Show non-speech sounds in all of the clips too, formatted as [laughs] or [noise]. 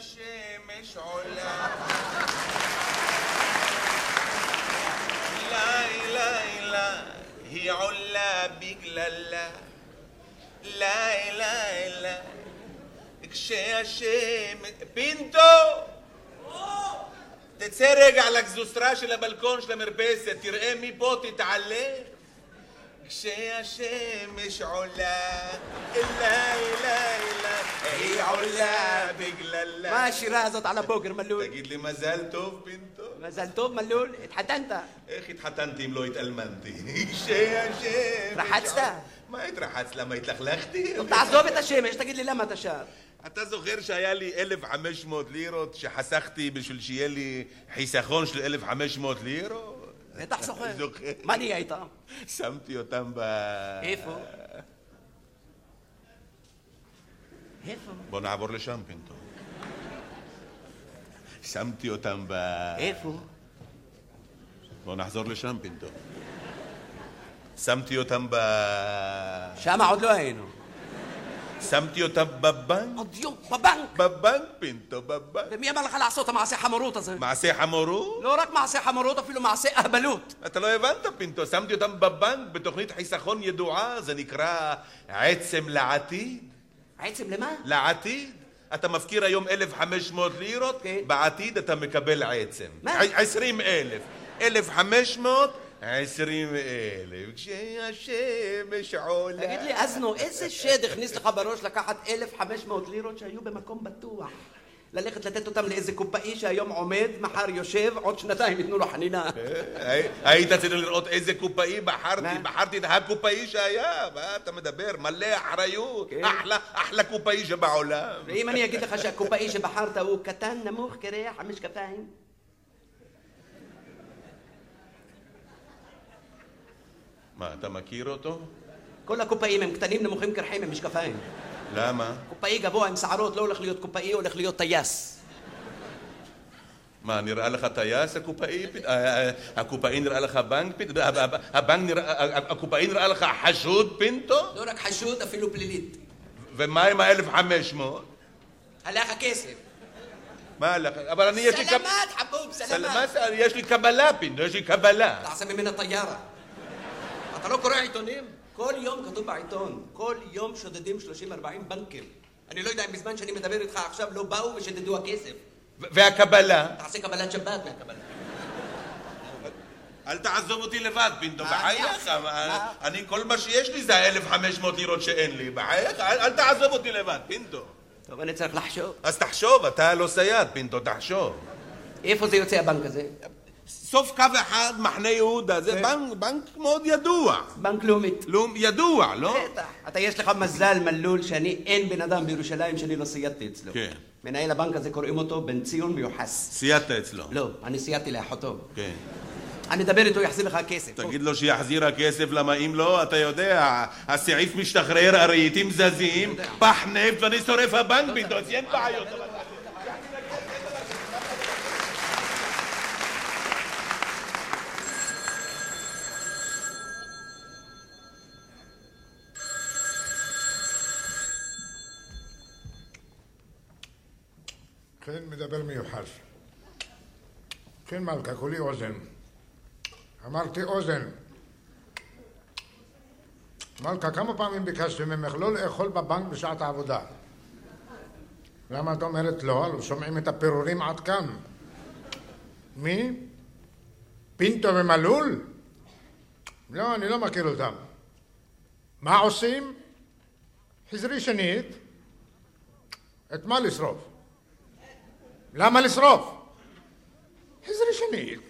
כשהשמש עולה. לילה היא עולה בגללה. לילה כשהשמש... פינטו! תצא רגע לגזוסטרה של הבלקון של המרפסת, תראה מפה, תתעלה. כשהשמש עולה, לילה, לילה, היא עולה בגללה. מה השירה הזאת על הבוקר, מלול? תגיד לי מזל טוב, פינטו. מזל טוב, מלול, התחתנת. איך התחתנתי אם לא התאלמנתי? כשהשמש... התרחצת? עולה- מה התרחצת? למה התלכלכתי? טוב, תעזוב את השמש, תגיד לי למה אתה שר. אתה זוכר שהיה לי 1,500 לירות שחסכתי בשביל שיהיה לי חיסכון של 1,500 לירות? בטח זוכר. זוכר. מה נהיה איתם? שמתי אותם ב... איפה? איפה? בוא נעבור לשם, פינטו. שמתי אותם ב... איפה? בוא נחזור לשם, פינטו. שמתי אותם ב... שמה עוד לא היינו. שמתי אותם בבנק? עוד יום, בבנק. בבנק, פינטו, בבנק. ומי אמר לך לעשות את המעשה חמורות הזה? מעשה חמורות? לא רק מעשה חמורות, אפילו מעשה אהבלות. אתה לא הבנת, פינטו, שמתי אותם בבנק בתוכנית חיסכון ידועה, זה נקרא עצם לעתיד. עצם למה? לעתיד. אתה מפקיר היום 1,500 לירות, כן. בעתיד אתה מקבל עצם. מה? ע- 20 אלף. 1,500, 20 אלף. כשהשמש עולה... תגיד לי, אזנו, איזה שד הכניס לך בראש לקחת 1,500 לירות שהיו במקום בטוח? ללכת לתת אותם לאיזה קופאי שהיום עומד, מחר יושב, עוד שנתיים ייתנו לו חנינה. הי- היית צריך לראות איזה קופאי בחרתי? בחרתי את הקופאי שהיה, מה אתה מדבר? מלא אחריות, כן. אחלה, אחלה קופאי שבעולם. ואם אני אגיד לך שהקופאי שבחרת הוא קטן, נמוך, קרח, המשקפיים? מה, אתה מכיר אותו? כל הקופאים הם קטנים, נמוכים, קרחים, עם משקפיים. למה? קופאי גבוה עם שערות לא הולך להיות קופאי, הולך להיות טייס. מה, נראה לך טייס הקופאי? אה, אה, הקופאי נראה לך בנק? הב- הב- הבנק נראה... הקופאי נראה לך חשוד פינטו? לא רק חשוד, אפילו פלילית. ומה עם ה-1500? הלך הכסף. מה לך? אבל אני יש לי. סלמת, חבוב, סלמת. יש לי קבלה פינטו, יש לי קבלה. תעשה ממנה טיירה. אתה לא קורא עיתונים? כל יום כתוב בעיתון, כל יום שודדים 30-40 בנקים. אני לא יודע אם בזמן שאני מדבר איתך עכשיו לא באו ושדדו הכסף. ו- והקבלה? תעשה קבלת שבת מהקבלה. אל תעזוב אותי לבד, פינטו? בחייך. אני, כל מה שיש לי זה ה-1500 לירות שאין לי. בחייך, אל אל תעזוב אותי לבד, פינטו. טוב, אני צריך לחשוב. אז תחשוב, אתה לא סייד, פינטו, תחשוב. איפה זה יוצא הבנק הזה? סוף קו אחד, מחנה יהודה, זה כן. בנק, בנק מאוד ידוע. בנק לאומית. לא, ידוע, לא? בטח. אתה יש לך מזל, מלול, שאני אין בן אדם בירושלים שאני לא סיידתי אצלו. כן. מנהל הבנק הזה קוראים אותו בן ציון מיוחס. סיידת אצלו. לא, אני סיידתי לאחותו. כן. אני אדבר איתו, יחזיר לך כסף. תגיד לו שיחזיר הכסף, למה אם לא, אתה יודע, הסעיף משתחרר, הרהיטים זזים, פח נפט ואני שורף הבנק פתאום, אז אין בעיות. כן, מדבר מיוחס. כן, מלכה, כולי אוזן. אמרתי אוזן. מלכה, כמה פעמים ביקשתי ממך לא לאכול בבנק בשעת העבודה? למה את אומרת לא? הלוא שומעים את הפירורים עד כאן. מי? פינטו ומלול? לא, אני לא מכיר אותם. מה עושים? חזרי שנית. את מה לשרוף? למה לשרוף? חזרי שנית.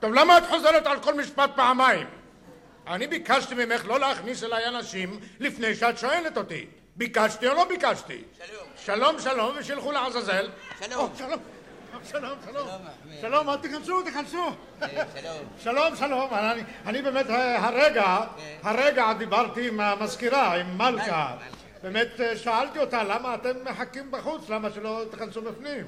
טוב, למה את חוזרת על כל משפט פעמיים? אני ביקשתי ממך לא להכניס אליי אנשים לפני שאת שואלת אותי. ביקשתי או לא ביקשתי? שלום. שלום, שלום, ושילכו לעזאזל. שלום. שלום. שלום, שלום. שלום, אל תיכנסו, תיכנסו. שלום. שלום, שלום. אני, באמת אה, הרגע, הרגע דיברתי עם המזכירה, עם מלכה. באמת אה, שאלתי אותה למה אתם מחכים בחוץ, למה שלא תיכנסו בפנים?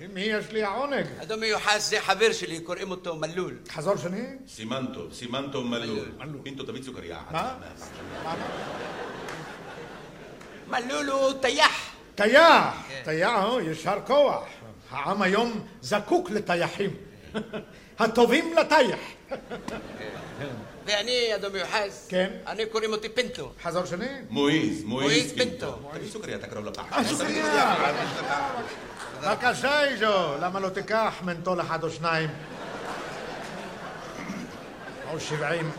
עם מי יש לי העונג? אדון מיוחס זה חבר שלי, קוראים אותו מלול. חזור שני? סימן טוב, סימן טוב מלול. פינטו, תביא סוכריה. מה? מלול הוא טייח. טייח, טייח, יישר כוח. העם היום זקוק לטייחים. [laughs] הטובים לטייח. [laughs] ואני, אדון מיוחס, כן? אני קוראים אותי פינטו. חזור שני. מועיז, מועיז מועיז פינטו. תביא סוכריה, תקרוב לפח. אה, סוכריה. בבקשה, איזו, למה לא תיקח מנטול אחד או שניים? או שבעים.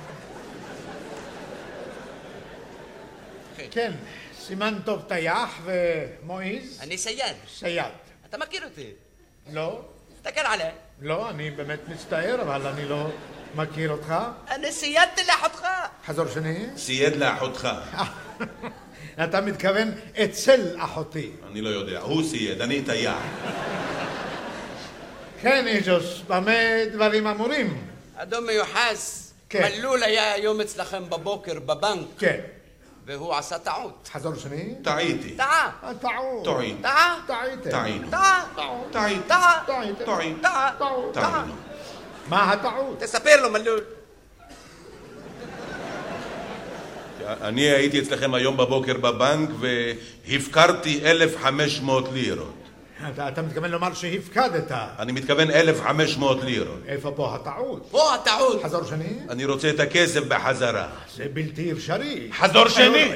כן, סימן טוב טייח ומועיז, אני סייד. סייד. אתה מכיר אותי. לא, תסתכל עליי. לא, אני באמת מצטער, אבל אני לא מכיר אותך. אני סיידתי לאחותך. חזור שני. סייד לאחותך. [laughs] אתה מתכוון אצל אחותי. אני לא יודע, הוא סייד, אני טייח. כן, איזוס, במה דברים אמורים? אדון מיוחס, כן. מלול היה היום אצלכם בבוקר בבנק, כן. והוא עשה טעות. חזור שני. טעיתי. טעה. אה, טעות. טועין. טעה. טעיתם. טעינו. טעה. טעה. טעה. טעות. טעינו. מה הטעות? תספר לו, מלול. אני הייתי אצלכם היום בבוקר בבנק והפקרתי 1,500 לירות. אתה, אתה מתכוון לומר שהפקדת. אני מתכוון 1,500 לירות. איפה פה הטעות? פה הטעות. חזור שני? אני רוצה את הכסף בחזרה. זה בלתי אפשרי. חזור שני!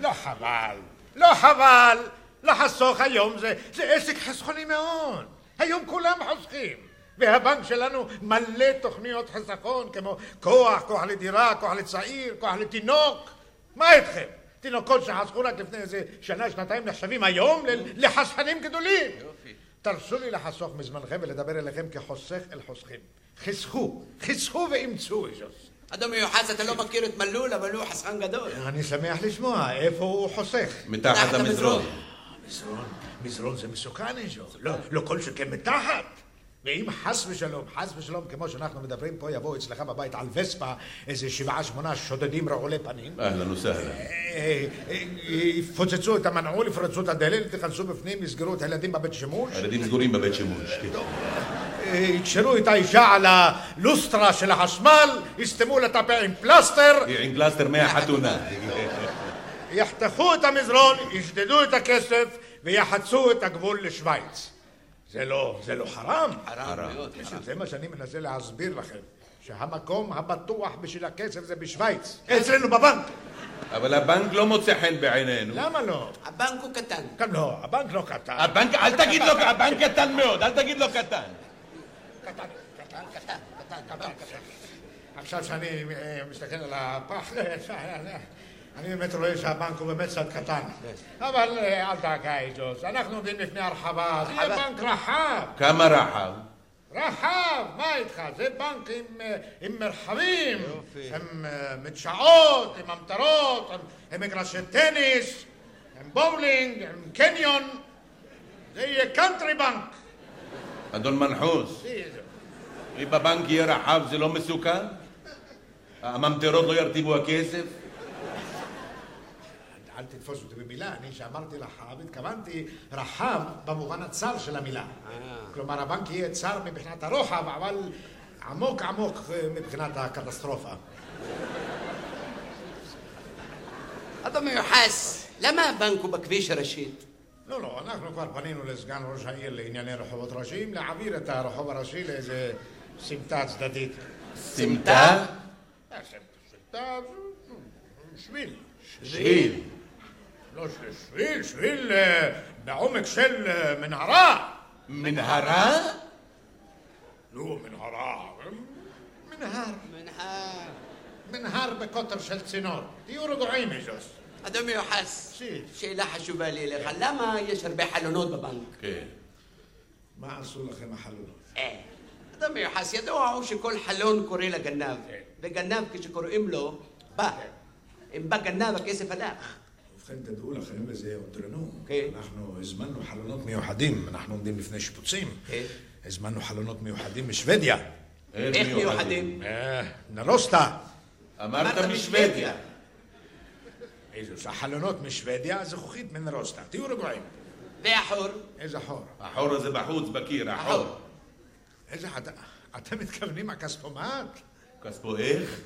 לא חבל. לא חבל. לחסוך היום זה, זה עסק חסכוני מאוד. היום כולם חוסכים. והבנק שלנו מלא תוכניות חיסכון כמו כוח, כוח לדירה, כוח לצעיר, כוח לתינוק. מה איתכם? תינוקות שחסכו רק לפני איזה שנה, שנתיים נחשבים היום לחסכנים גדולים. תרשו לי לחסוך מזמנכם ולדבר אליכם כחוסך אל חוסכים. חסכו, חסכו ואימצו איזוס. אדון מיוחס, אתה לא מכיר את מלול, אבל הוא חסכן גדול. אני שמח לשמוע, איפה הוא חוסך? מתחת תחת המזרון. מזרון, מזרון זה מסוכן איזו. לא, לא כל שכן מתחת. ואם חס ושלום, חס ושלום, כמו שאנחנו מדברים פה, יבואו אצלך בבית על וספה איזה שבעה שמונה שודדים רעולי פנים, אהלן וסהלן. אה, אה, יפוצצו את המנעול, יפרצו את הדלת, תיכנסו בפנים, יסגרו את הילדים בבית שימוש, הילדים סגורים בבית שימוש. כן. אה, יקשרו את האישה על הלוסטרה של החשמל, יסתמו לה את הפה עם פלסטר, עם פלסטר מהחתונה. יחתכו את המזרון, ישדדו את הכסף ויחצו את הגבול לשוויץ. זה לא, זה לא חרם? חרם מאוד. זה מה שאני מנסה להסביר לכם, שהמקום הבטוח בשביל הכסף זה בשוויץ, אצלנו בבנק. אבל הבנק לא מוצא חן בעינינו. למה לא? הבנק הוא קטן. כאן לא, הבנק לא קטן. הבנק, אל תגיד לו, הבנק קטן מאוד, אל תגיד לו קטן. קטן, קטן, קטן, קטן, קטן. עכשיו שאני אה, מסתכל על הפח, אני באמת רואה שהבנק הוא באמת קצת קטן. אבל אה, אל דאגה איזוס, אנחנו עומדים לפני הרחבה, זה יהיה בנק רחב. כמה רחב? רחב, מה איתך? זה בנק עם, אה, עם מרחבים, עם אה, מדשאות, עם המטרות, עם, עם מגרשי טניס, עם בולינג, עם קניון. זה יהיה קאנטרי בנק. אדון מיוחס, אם בבנק יהיה רחב זה לא מסוכן? הממטרות לא ירטיבו הכסף? אל תתפוס אותי במילה, אני שאמרתי רחב, התכוונתי רחב במובן הצר של המילה. כלומר, הבנק יהיה צר מבחינת הרוחב, אבל עמוק עמוק אה, מבחינת הקטסטרופה. אדון מיוחס, למה הבנק הוא בכביש הראשית? לא, לא, אנחנו כבר פנינו לסגן ראש העיר לענייני רחובות ראשיים, להעביר את הרחוב הראשי לאיזה סמטה צדדית. סמטה? אה, סמטה, שביל. שביל. לא שביל, שביל אה, בעומק של אה, מנהרה. מנהרה? לא, מנהרה. מנהר. מנהר. מנהר בקוטר של צינור. תהיו רגועים, איזוס. אדון מיוחס. שאלה חשובה לי אליך, למה יש הרבה חלונות בבנק? כן. מה עשו לכם החלונות? אה. אדון מיוחס, ידוע הוא שכל חלון קורא לגנב, וגנב כשקוראים לו, בא. אם בא גנב, הכסף הלך. ובכן, תדעו לכם, וזה הודרנו. כן. אנחנו הזמנו חלונות מיוחדים, אנחנו עומדים לפני שיפוצים. כן. הזמנו חלונות מיוחדים משוודיה. איך מיוחדים? אה, נרוסטה. אמרת משוודיה. איזוס, החלונות משוודיה, זכוכית מנרוסטה. תהיו רגועים. והחור? איזה חור. החור הזה בחוץ, בקיר, החור. איזה... את- אתם מתכוונים הכספומט? כספו איך?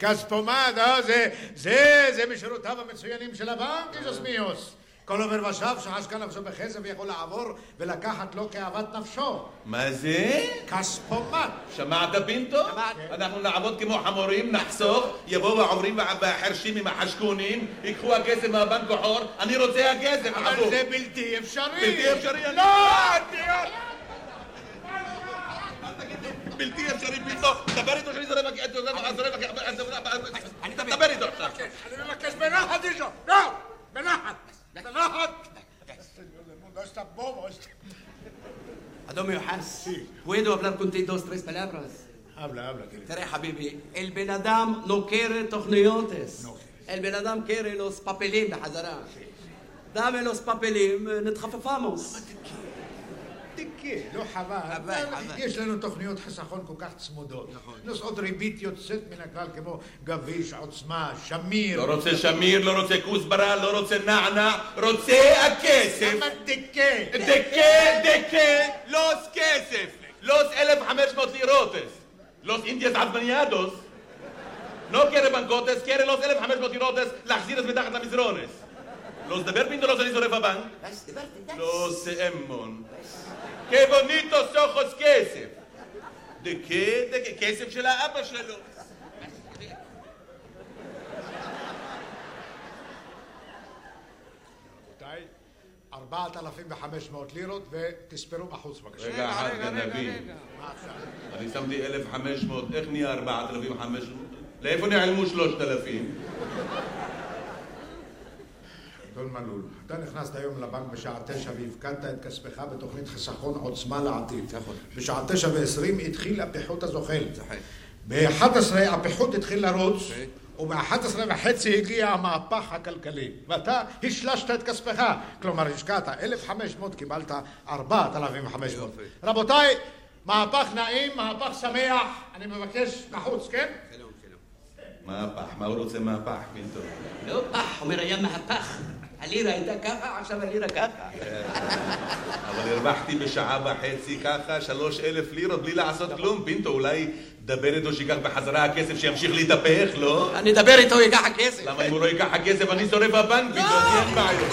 כספומט, אה? זה, זה, זה משירותיו המצוינים של הבנק, איזוס מיוס. כל עובר ושב שעסקן עכשיו בכסף יכול לעבור ולקחת לו כאוות נפשו. מה זה? כספומט. שמעת פינטו? אנחנו נעבוד כמו חמורים, נחסוך, יבואו העוברים והחרשים עם החשקונים, ייקחו הכסף מהבנק בחור, אני רוצה הכסף, אבל. זה בלתי אפשרי. בלתי אפשרי, אני... לא! בלתי אפשרי פינטו, דבר איתו שאני זורק... אני אדבר. דבר איתו עכשיו. אני מבקש בנחת אישו. לא! בנחת. בנחת. No está bobo. אדון מיוחס, puedo hablar contigo dos tres palabras? habla, habla, querido. תראה חביבי, אל בן אדם נוקר תוכניותס. אל בן אדם קרא לוס פפלים בחזרה. דאמה לוס פפלים, נתחפפמוס. תיקה, לא חבל. חבל, חבל. יש לנו תוכניות חיסכון כל כך צמודות. נושאות ריבית יוצאת מן הכלל כמו גביש, עוצמה, שמיר. לא רוצה שמיר, לא רוצה כוסברה, לא רוצה נענע, רוצה הכסף. אבל תיקה. דקה, דקה, לוס כסף. לוס 1,500 לירוטס. לוס אינדיאס עדמניאדוס. לא קרא בנקוטס, קרא לוס 1,500 לירוטס, להחזיר את מתחת למזרונס. לוס דבר פינטו, לוס אני שורף הבנק. לוס אמון. כבוניטו סוחוס כסף. דקה, דקה, כסף של האבא שלו. רבותיי, 4,500 לירות ותספרו בחוץ בבקשה. רגע אחד, גנבים. מה עכשיו? אני שמתי 1,500, איך נהיה 4,500? לאיפה נעלמו 3,000? אדון מלול, אתה נכנסת היום לבנק בשעה תשע והפקדת את כספך בתוכנית חיסכון עוצמה לעתיד. נכון. בשעה תשע ועשרים התחיל הפיחות הזוחל. זוחל. ב-11 הפיחות התחיל לרוץ, אוקיי. וב-11 וחצי הגיע המהפך הכלכלי. ואתה השלשת את כספך. כלומר, השקעת 1,500, קיבלת 4,500. יופי. רבותיי, מהפך נעים, מהפך שמח. אני מבקש בחוץ, כן? שלום, שלום. מהפך, מה הוא רוצה מהפך, פינטו? לא פח, אומר היה מהפך. הלירה הייתה ככה, עכשיו הלירה ככה. [laughs] אבל הרווחתי בשעה וחצי ככה שלוש אלף לירות בלי לעשות כלום, פינטו, אולי דבר איתו שייקח בחזרה הכסף שימשיך להתהפך, לא? אני אדבר איתו, ייקח הכסף. למה אם הוא לא ייקח הכסף אני שורף הבנק, פינטו, אין בעיות.